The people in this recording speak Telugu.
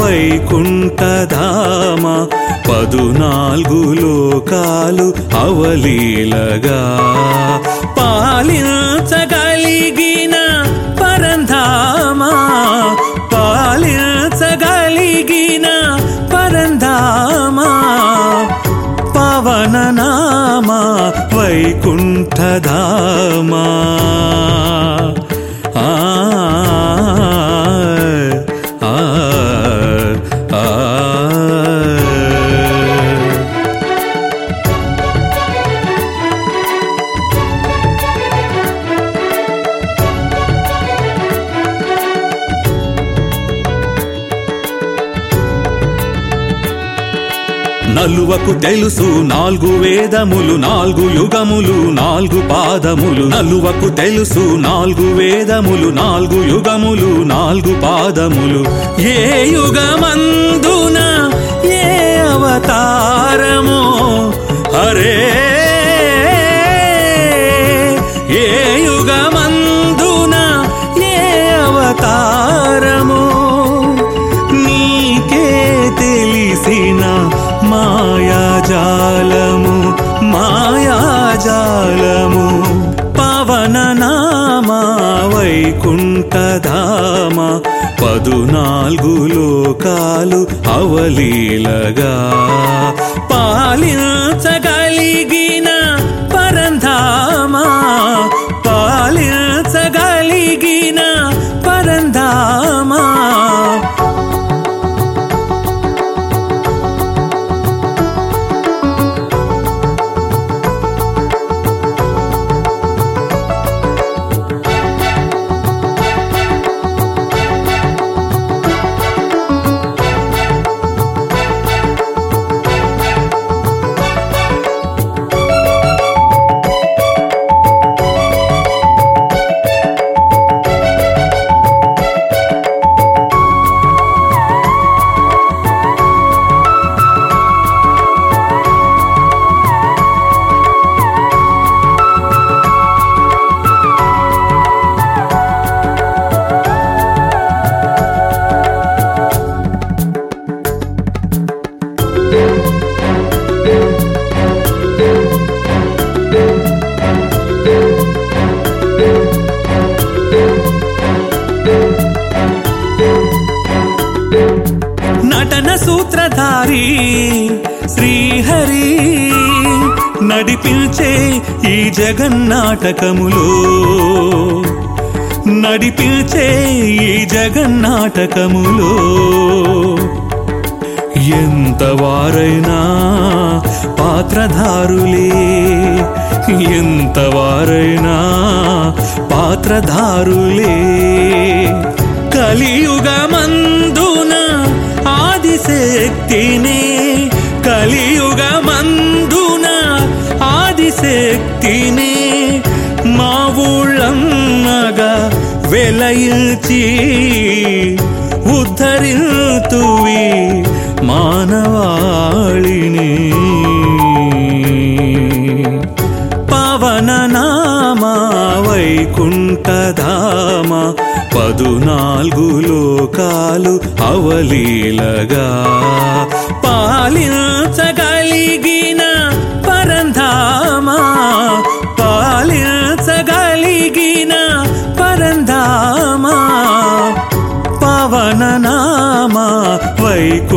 వైకుంఠధామ పదునాలుగు లోకాలు అవలీలగా పాలించగలిగిన పరంధామ పాలించగలిగిన పరంధామ పవననామ వైకుంఠధామా. నలువకు తెలుసు నాలుగు వేదములు నాలుగు యుగములు నాలుగు పాదములు. నలువకు తెలుసు నాలుగు వేదములు నాలుగు యుగములు నాలుగు పాదములు. ఏ యుగమందున ఏ అవతారము? హరే ఏ వైకుంఠధామ పదునాలుగు లోకాలు అవలీలగా పాలిన సూత్రధారి శ్రీహరి నడిపించే ఈ జగన్నాటకములో. నడిపించే ఈ జగన్నాటకములో. ఎంత వారైనా పాత్రధారులే ఎంత వారైనా పాత్రధారులే. ఆదిశక్తినే మా ఊళ్ళమ్మగా వెలయిల్చి ఉద్ధరింతువి మానవాళిని. పవన నామ వైకుంఠధామ పదునాలుగు లోకాలు అవలీలగా వైకుంఠధామా.